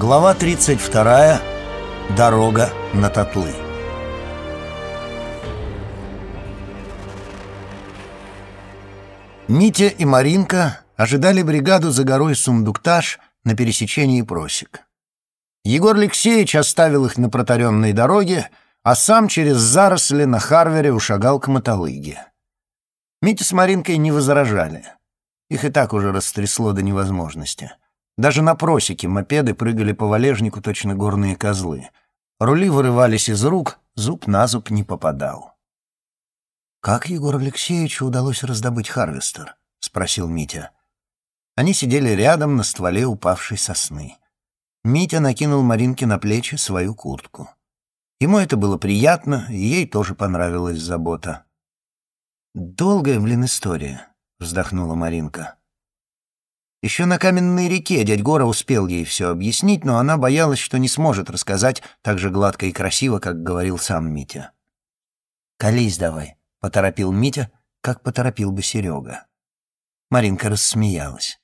Глава 32. Дорога на Татлы. Митя и Маринка ожидали бригаду за горой Сундукташ на пересечении просек. Егор Алексеевич оставил их на протаренной дороге, а сам через заросли на Харвере ушагал к мотолыге. Митя с Маринкой не возражали. Их и так уже растрясло до невозможности. Даже на просеке мопеды прыгали по валежнику точно горные козлы. Рули вырывались из рук, зуб на зуб не попадал. «Как Егору Алексеевичу удалось раздобыть Харвестер?» — спросил Митя. Они сидели рядом на стволе упавшей сосны. Митя накинул Маринке на плечи свою куртку. Ему это было приятно, и ей тоже понравилась забота. «Долгая, блин, история», — вздохнула Маринка. Еще на каменной реке дядь Гора успел ей все объяснить, но она боялась, что не сможет рассказать так же гладко и красиво, как говорил сам Митя. «Колись давай», — поторопил Митя, как поторопил бы Серега. Маринка рассмеялась.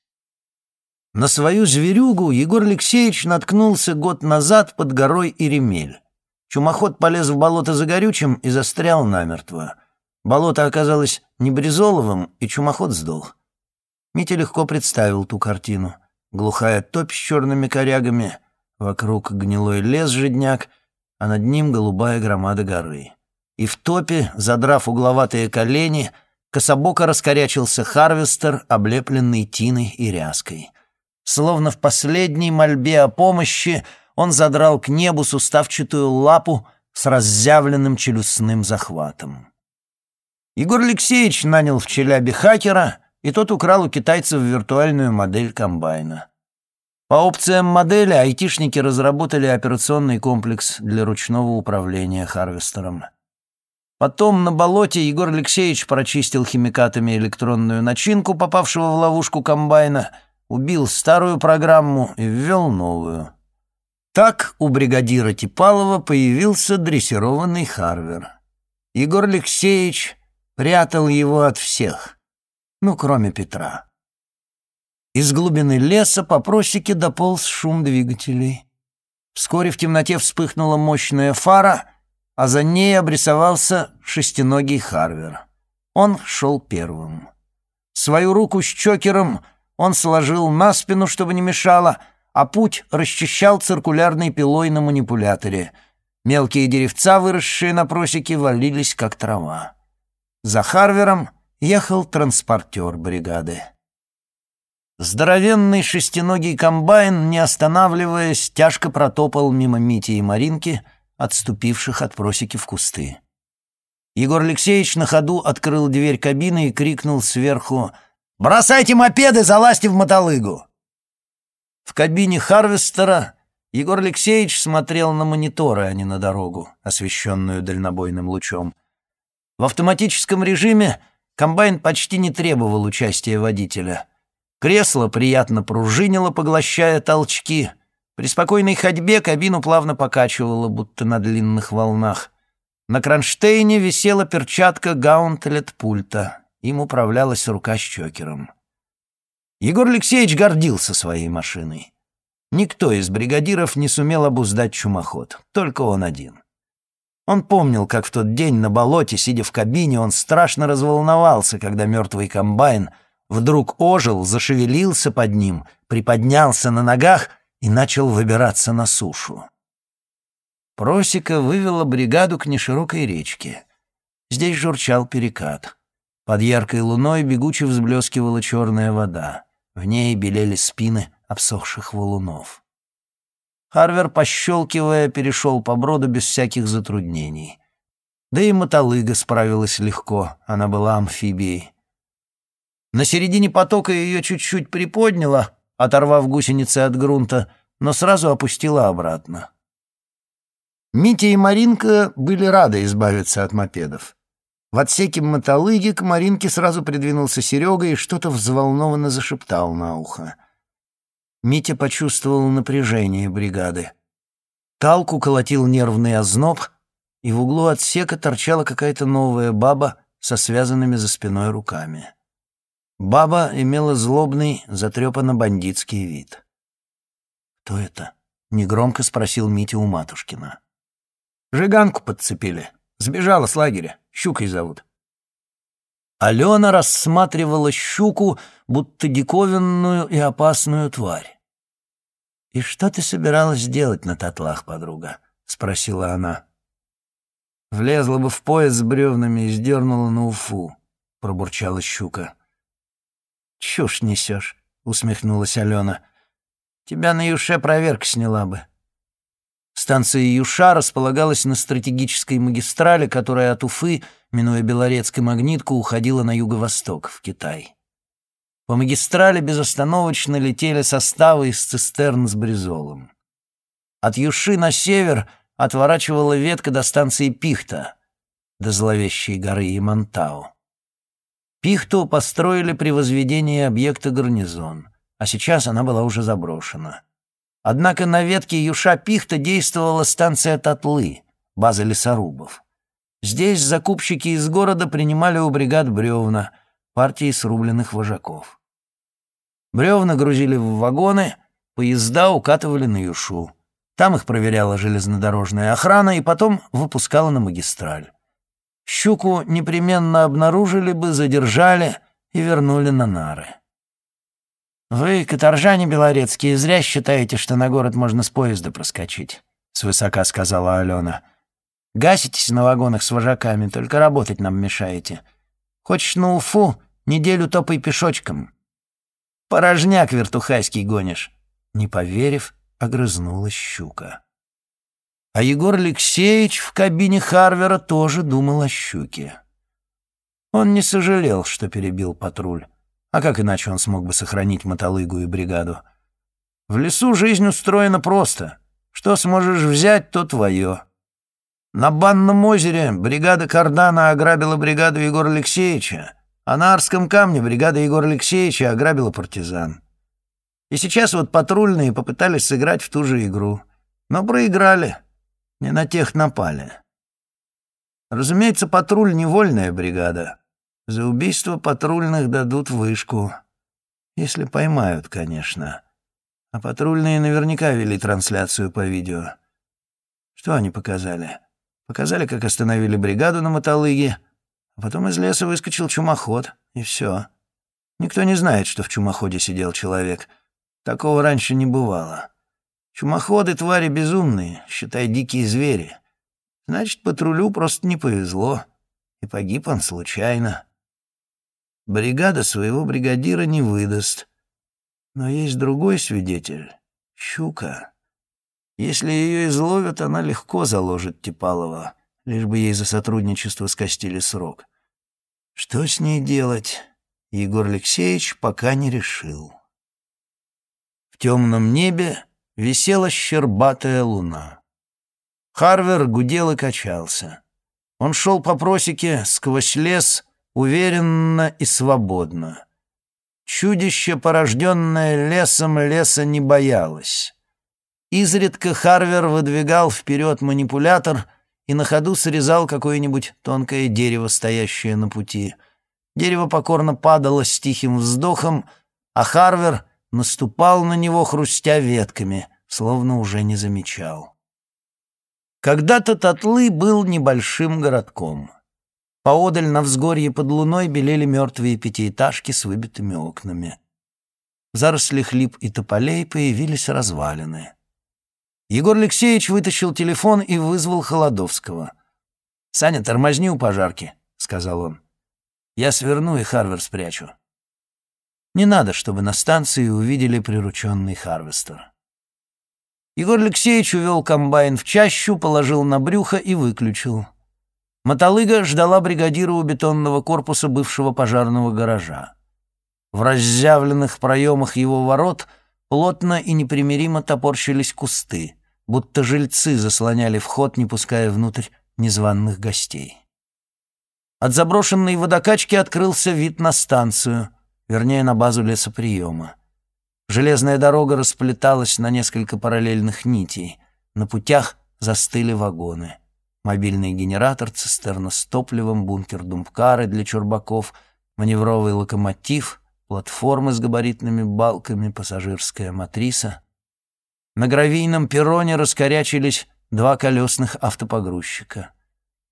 На свою зверюгу Егор Алексеевич наткнулся год назад под горой Иремель. Чумоход полез в болото за горючим и застрял намертво. Болото оказалось не бризоловым, и чумоход сдох. Митя легко представил ту картину. Глухая топь с черными корягами, вокруг гнилой лес-жидняк, а над ним голубая громада горы. И в топе, задрав угловатые колени, кособоко раскорячился Харвестер, облепленный тиной и ряской. Словно в последней мольбе о помощи он задрал к небу суставчатую лапу с раззявленным челюстным захватом. Егор Алексеевич нанял в Челябе хакера — и тот украл у китайцев виртуальную модель комбайна. По опциям модели айтишники разработали операционный комплекс для ручного управления харвестером. Потом на болоте Егор Алексеевич прочистил химикатами электронную начинку, попавшего в ловушку комбайна, убил старую программу и ввел новую. Так у бригадира Типалова появился дрессированный Харвер. Егор Алексеевич прятал его от всех ну, кроме Петра. Из глубины леса по просеке дополз шум двигателей. Вскоре в темноте вспыхнула мощная фара, а за ней обрисовался шестиногий Харвер. Он шел первым. Свою руку с чокером он сложил на спину, чтобы не мешало, а путь расчищал циркулярной пилой на манипуляторе. Мелкие деревца, выросшие на просеке, валились, как трава. За Харвером ехал транспортер бригады. Здоровенный шестиногий комбайн, не останавливаясь, тяжко протопал мимо Мити и Маринки, отступивших от просеки в кусты. Егор Алексеевич на ходу открыл дверь кабины и крикнул сверху «Бросайте мопеды, залазьте в мотолыгу!» В кабине Харвестера Егор Алексеевич смотрел на мониторы, а не на дорогу, освещенную дальнобойным лучом. В автоматическом режиме Комбайн почти не требовал участия водителя. Кресло приятно пружинило, поглощая толчки. При спокойной ходьбе кабину плавно покачивало, будто на длинных волнах. На кронштейне висела перчатка гаунтлет пульта. Им управлялась рука с чокером. Егор Алексеевич гордился своей машиной. Никто из бригадиров не сумел обуздать чумоход, только он один. Он помнил, как в тот день на болоте, сидя в кабине, он страшно разволновался, когда мертвый комбайн вдруг ожил, зашевелился под ним, приподнялся на ногах и начал выбираться на сушу. Просека вывела бригаду к неширокой речке. Здесь журчал перекат. Под яркой луной бегуче взблескивала черная вода. В ней белели спины обсохших валунов. Харвер, пощелкивая, перешел по броду без всяких затруднений. Да и мотолыга справилась легко, она была амфибией. На середине потока ее чуть-чуть приподняло, оторвав гусеницы от грунта, но сразу опустила обратно. Митя и Маринка были рады избавиться от мопедов. В отсеке мотолыги к Маринке сразу придвинулся Серега и что-то взволнованно зашептал на ухо. Митя почувствовал напряжение бригады. Талку колотил нервный озноб, и в углу отсека торчала какая-то новая баба со связанными за спиной руками. Баба имела злобный, затрепанно-бандитский вид. «Кто это?» — негромко спросил Митя у Матушкина. «Жиганку подцепили. Сбежала с лагеря. Щукой зовут». Алена рассматривала щуку, будто диковинную и опасную тварь. «И что ты собиралась делать на татлах, подруга?» — спросила она. «Влезла бы в пояс с бревнами и сдернула на уфу», — пробурчала щука. «Чушь несешь», — усмехнулась Алена. «Тебя на Юше проверка сняла бы». Станция Юша располагалась на стратегической магистрали, которая от Уфы, минуя Белорецк и Магнитку, уходила на юго-восток, в Китай. По магистрали безостановочно летели составы из цистерн с бризолом. От Юши на север отворачивала ветка до станции Пихта, до зловещей горы Ямантау. Пихту построили при возведении объекта гарнизон, а сейчас она была уже заброшена. Однако на ветке Юша-Пихта действовала станция Татлы, база лесорубов. Здесь закупщики из города принимали у бригад бревна, партии срубленных вожаков. Бревна грузили в вагоны, поезда укатывали на Юшу. Там их проверяла железнодорожная охрана и потом выпускала на магистраль. Щуку непременно обнаружили бы, задержали и вернули на нары. «Вы, каторжане белорецкие, зря считаете, что на город можно с поезда проскочить», — свысока сказала Алена. «Гаситесь на вагонах с вожаками, только работать нам мешаете. Хочешь на Уфу, неделю топай пешочком. Порожняк вертухайский гонишь». Не поверив, огрызнулась щука. А Егор Алексеевич в кабине Харвера тоже думал о щуке. Он не сожалел, что перебил патруль. А как иначе он смог бы сохранить мотолыгу и бригаду? В лесу жизнь устроена просто. Что сможешь взять, то твое. На Банном озере бригада Кардана ограбила бригаду Егора Алексеевича, а на Арском камне бригада Егора Алексеевича ограбила партизан. И сейчас вот патрульные попытались сыграть в ту же игру. Но проиграли. Не на тех напали. Разумеется, патруль — невольная бригада. За убийство патрульных дадут вышку. Если поймают, конечно. А патрульные наверняка вели трансляцию по видео. Что они показали? Показали, как остановили бригаду на мотолыге, а потом из леса выскочил чумоход, и все. Никто не знает, что в чумоходе сидел человек. Такого раньше не бывало. Чумоходы — твари безумные, считай, дикие звери. Значит, патрулю просто не повезло, и погиб он случайно. Бригада своего бригадира не выдаст. Но есть другой свидетель — Щука. Если ее изловят, она легко заложит Типалова, лишь бы ей за сотрудничество скостили срок. Что с ней делать, Егор Алексеевич пока не решил. В темном небе висела щербатая луна. Харвер гудел и качался. Он шел по просеке сквозь лес, уверенно и свободно. Чудище, порожденное лесом, леса не боялось. Изредка Харвер выдвигал вперед манипулятор и на ходу срезал какое-нибудь тонкое дерево, стоящее на пути. Дерево покорно падало с тихим вздохом, а Харвер наступал на него, хрустя ветками, словно уже не замечал. Когда-то Татлы был небольшим городком — Поодаль на взгорье под луной белели мертвые пятиэтажки с выбитыми окнами. В зарослях лип и тополей появились развалины. Егор Алексеевич вытащил телефон и вызвал Холодовского. «Саня, тормозни у пожарки», — сказал он. «Я сверну и Харвер спрячу». Не надо, чтобы на станции увидели прирученный Харвестер. Егор Алексеевич увел комбайн в чащу, положил на брюхо и выключил. Мотолыга ждала бригадира у бетонного корпуса бывшего пожарного гаража. В разъявленных проемах его ворот плотно и непримиримо топорщились кусты, будто жильцы заслоняли вход, не пуская внутрь незваных гостей. От заброшенной водокачки открылся вид на станцию, вернее, на базу лесоприема. Железная дорога расплеталась на несколько параллельных нитей. На путях застыли вагоны — мобильный генератор, цистерна с топливом, бункер Думпкары для чурбаков, маневровый локомотив, платформы с габаритными балками, пассажирская матриса. На гравийном перроне раскорячились два колесных автопогрузчика.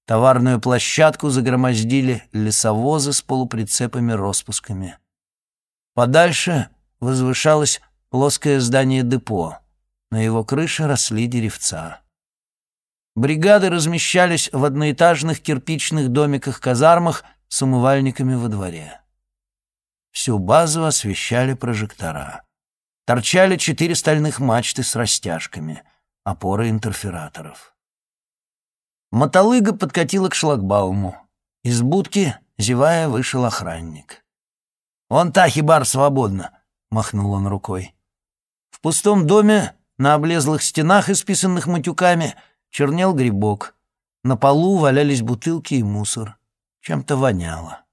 Товарную площадку загромоздили лесовозы с полуприцепами-распусками. Подальше возвышалось плоское здание депо. На его крыше росли деревца. Бригады размещались в одноэтажных кирпичных домиках-казармах с умывальниками во дворе. Всю базу освещали прожектора. Торчали четыре стальных мачты с растяжками, опоры интерфераторов. Мотолыга подкатила к шлагбауму. Из будки, зевая, вышел охранник. «Вон та хибар свободна», — махнул он рукой. В пустом доме, на облезлых стенах, исписанных матюками, чернел грибок. На полу валялись бутылки и мусор. Чем-то воняло.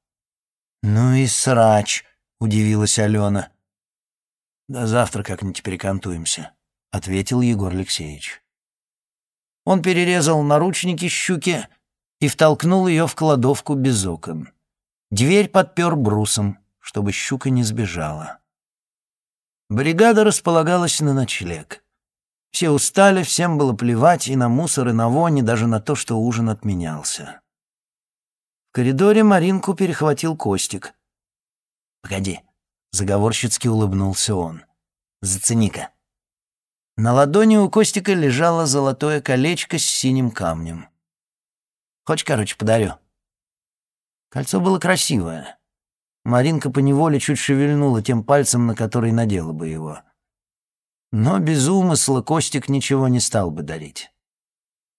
«Ну и срач», — удивилась Алена. «До завтра как-нибудь перекантуемся», — ответил Егор Алексеевич. Он перерезал наручники щуки и втолкнул ее в кладовку без окон. Дверь подпер брусом, чтобы щука не сбежала. Бригада располагалась на ночлег. Все устали, всем было плевать и на мусор, и на вонь, и даже на то, что ужин отменялся. В коридоре Маринку перехватил Костик. «Погоди», Заговорщицки улыбнулся он. «Зацени-ка». На ладони у Костика лежало золотое колечко с синим камнем. «Хочешь, короче, подарю?» Кольцо было красивое. Маринка поневоле чуть шевельнула тем пальцем, на который надела бы его. Но без умысла Костик ничего не стал бы дарить.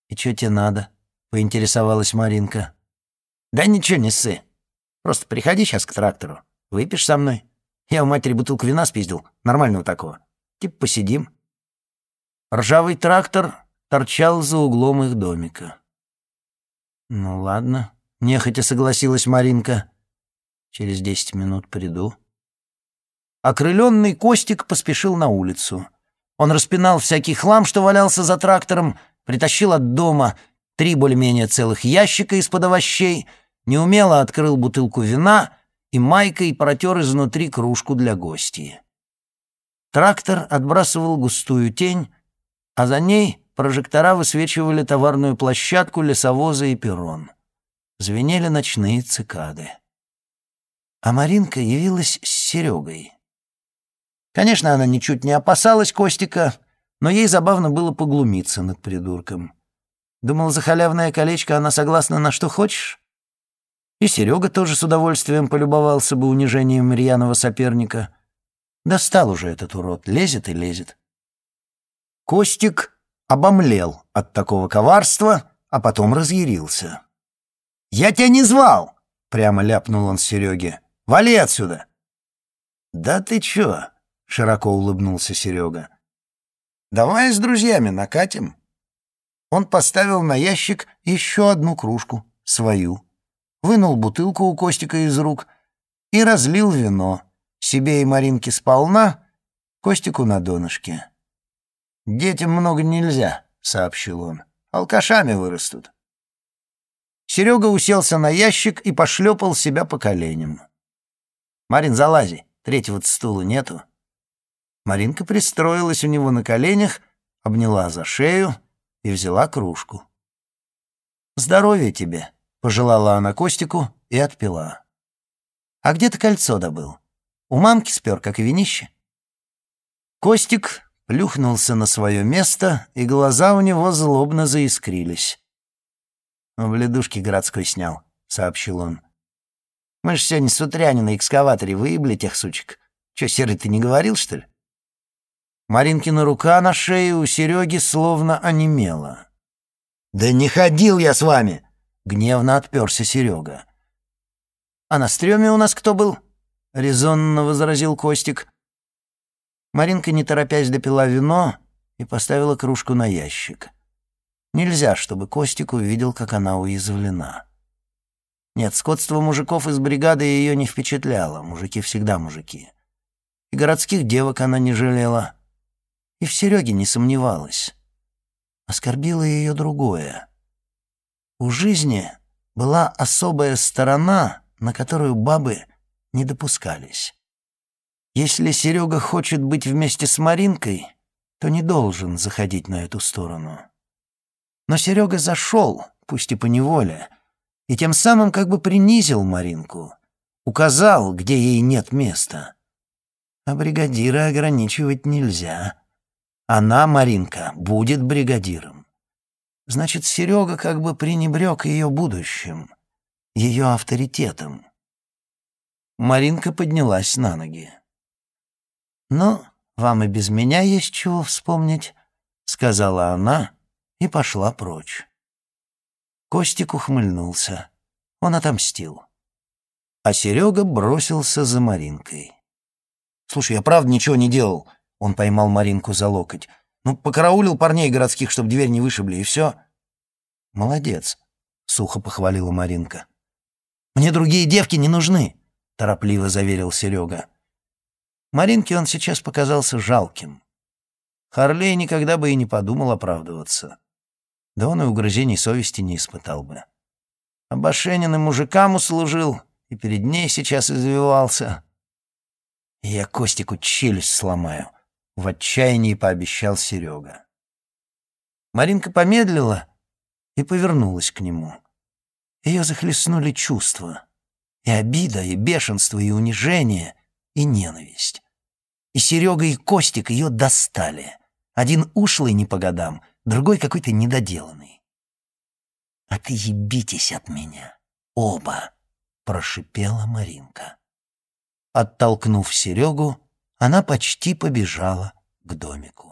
«И что тебе надо?» — поинтересовалась Маринка. «Да ничего не ссы. Просто приходи сейчас к трактору. Выпьешь со мной?» Я у матери бутылку вина спиздил, нормального такого. Типа посидим. Ржавый трактор торчал за углом их домика. «Ну ладно», — нехотя согласилась Маринка. «Через десять минут приду». Окрыленный Костик поспешил на улицу. Он распинал всякий хлам, что валялся за трактором, притащил от дома три более-менее целых ящика из-под овощей, неумело открыл бутылку вина — и майкой протер изнутри кружку для гостей. Трактор отбрасывал густую тень, а за ней прожектора высвечивали товарную площадку, лесовоза и перрон. Звенели ночные цикады. А Маринка явилась с Серегой. Конечно, она ничуть не опасалась Костика, но ей забавно было поглумиться над придурком. Думал, за халявное колечко она согласна на что хочешь? И Серега тоже с удовольствием полюбовался бы унижением рьяного соперника. Достал уже этот урод, лезет и лезет. Костик обомлел от такого коварства, а потом разъярился. «Я тебя не звал!» — прямо ляпнул он Сереге. «Вали отсюда!» «Да ты чё?» — широко улыбнулся Серега. «Давай с друзьями накатим». Он поставил на ящик еще одну кружку, свою вынул бутылку у Костика из рук и разлил вино. Себе и Маринке сполна, Костику на донышке. «Детям много нельзя», — сообщил он. «Алкашами вырастут». Серега уселся на ящик и пошлепал себя по коленям. «Марин, залази, третьего стула нету». Маринка пристроилась у него на коленях, обняла за шею и взяла кружку. «Здоровья тебе», Пожелала она Костику и отпила. «А где ты кольцо добыл? У мамки спер, как и винище?» Костик плюхнулся на свое место, и глаза у него злобно заискрились. «В ледушке городской снял», — сообщил он. «Мы ж сегодня с утряни на экскаваторе выебли тех сучек. Чё, Серый, ты не говорил, что ли?» Маринкина рука на шее у Сереги словно онемела. «Да не ходил я с вами!» — гневно отперся Серега. «А на стреме у нас кто был?» — резонно возразил Костик. Маринка, не торопясь, допила вино и поставила кружку на ящик. Нельзя, чтобы Костик увидел, как она уязвлена. Нет, скотство мужиков из бригады ее не впечатляло, мужики всегда мужики. И городских девок она не жалела. И в Сереге не сомневалась. Оскорбило ее другое — у жизни была особая сторона, на которую бабы не допускались. Если Серега хочет быть вместе с Маринкой, то не должен заходить на эту сторону. Но Серега зашел, пусть и по неволе, и тем самым как бы принизил Маринку, указал, где ей нет места. А бригадира ограничивать нельзя. Она, Маринка, будет бригадиром. Значит, Серега как бы пренебрег ее будущим, ее авторитетом. Маринка поднялась на ноги. «Ну, вам и без меня есть чего вспомнить», — сказала она и пошла прочь. Костик ухмыльнулся. Он отомстил. А Серега бросился за Маринкой. «Слушай, я правда ничего не делал», — он поймал Маринку за локоть. «Ну, покараулил парней городских, чтобы дверь не вышибли, и все». «Молодец», — сухо похвалила Маринка. «Мне другие девки не нужны», — торопливо заверил Серега. Маринке он сейчас показался жалким. Харлей никогда бы и не подумал оправдываться. Да он и угрызений совести не испытал бы. Башенин и мужикам услужил, и перед ней сейчас извивался. «Я Костику челюсть сломаю», — в отчаянии пообещал Серега. Маринка помедлила и повернулась к нему. Ее захлестнули чувства. И обида, и бешенство, и унижение, и ненависть. И Серега, и Костик ее достали. Один ушлый не по годам, другой какой-то недоделанный. «А ты ебитесь от меня, оба!» — прошипела Маринка. Оттолкнув Серегу, она почти побежала к домику.